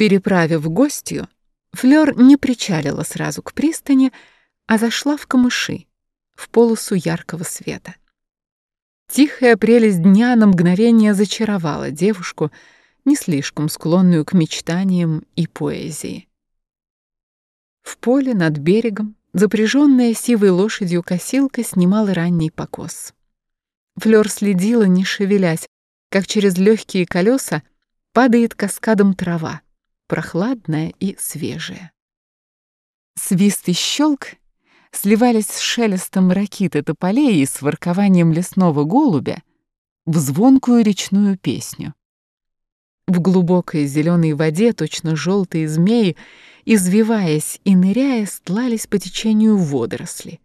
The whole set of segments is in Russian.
Переправив гостью, Флёр не причалила сразу к пристани, а зашла в камыши, в полосу яркого света. Тихая прелесть дня на мгновение зачаровала девушку, не слишком склонную к мечтаниям и поэзии. В поле над берегом запряженная сивой лошадью косилка снимала ранний покос. Флёр следила, не шевелясь, как через легкие колеса падает каскадом трава, прохладная и свежая. Свист и щелк сливались с шелестом ракиты тополей и с воркованием лесного голубя в звонкую речную песню. В глубокой зеленой воде точно желтые змеи, извиваясь и ныряя, стлались по течению водоросли.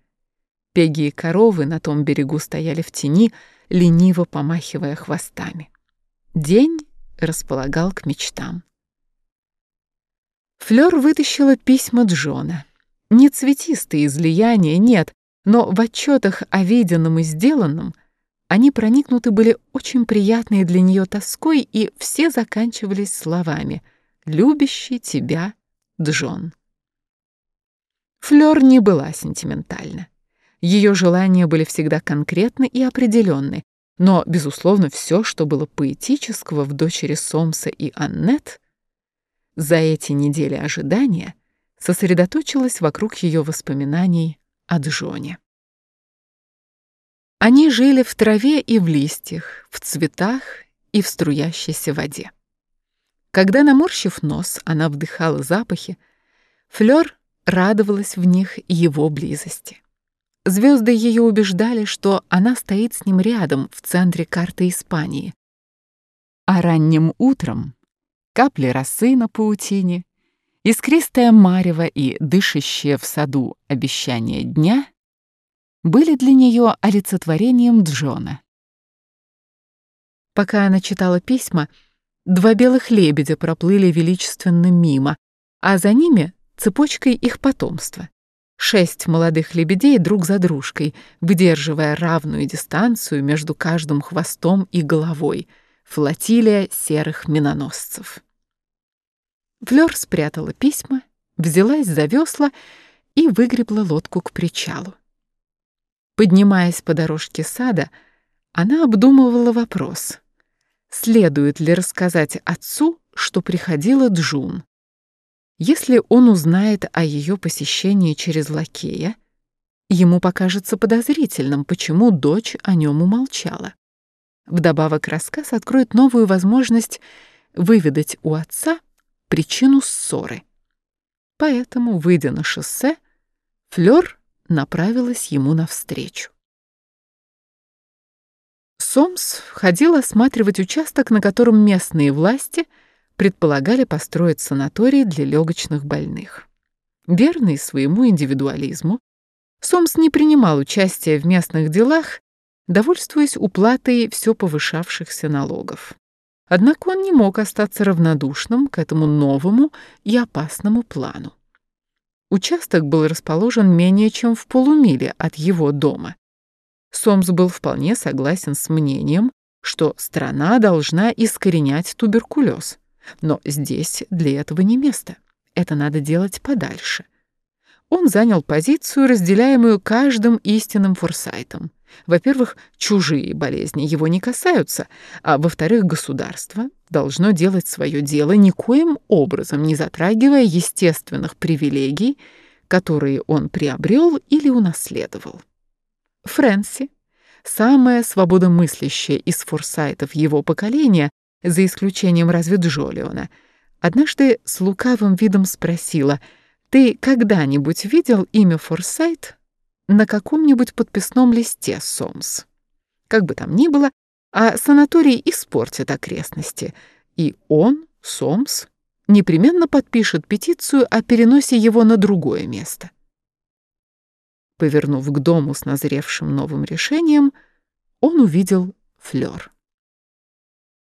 Пеги и коровы на том берегу стояли в тени, лениво помахивая хвостами. День располагал к мечтам. Флёр вытащила письма Джона. Не цветистые излияния, нет, но в отчетах о виденном и сделанном они проникнуты были очень приятной для нее тоской, и все заканчивались словами «любящий тебя, Джон». Флёр не была сентиментальна. Ее желания были всегда конкретны и определенны, но, безусловно, все, что было поэтического в дочери Сомса и Аннет, за эти недели ожидания сосредоточилось вокруг ее воспоминаний о Джоне. Они жили в траве и в листьях, в цветах и в струящейся воде. Когда, наморщив нос, она вдыхала запахи, Флёр радовалась в них его близости. Звезды ее убеждали, что она стоит с ним рядом в центре карты Испании. А ранним утром капли росы на паутине, искристая марево и дышащее в саду обещание дня были для нее олицетворением Джона. Пока она читала письма, два белых лебедя проплыли величественно мимо, а за ними цепочкой их потомства. Шесть молодых лебедей друг за дружкой, выдерживая равную дистанцию между каждым хвостом и головой, флотилия серых миноносцев. Флёр спрятала письма, взялась за весла и выгребла лодку к причалу. Поднимаясь по дорожке сада, она обдумывала вопрос, следует ли рассказать отцу, что приходила Джун. Если он узнает о ее посещении через лакея, ему покажется подозрительным, почему дочь о нем умолчала. Вдобавок рассказ откроет новую возможность выведать у отца причину ссоры. Поэтому, выйдя на шоссе, Флёр направилась ему навстречу. Сомс ходил осматривать участок, на котором местные власти — предполагали построить санаторий для легочных больных. Верный своему индивидуализму, Сомс не принимал участия в местных делах, довольствуясь уплатой все повышавшихся налогов. Однако он не мог остаться равнодушным к этому новому и опасному плану. Участок был расположен менее чем в полумиле от его дома. Сомс был вполне согласен с мнением, что страна должна искоренять туберкулез. Но здесь для этого не место. Это надо делать подальше. Он занял позицию, разделяемую каждым истинным форсайтом. Во-первых, чужие болезни его не касаются, а во-вторых, государство должно делать свое дело никоим образом, не затрагивая естественных привилегий, которые он приобрел или унаследовал. Фрэнси, самая свободомыслящая из форсайтов его поколения, за исключением разве Джолиона, однажды с лукавым видом спросила, «Ты когда-нибудь видел имя Форсайт на каком-нибудь подписном листе, Сомс?» Как бы там ни было, а санаторий испортит окрестности, и он, Сомс, непременно подпишет петицию о переносе его на другое место. Повернув к дому с назревшим новым решением, он увидел Флёр.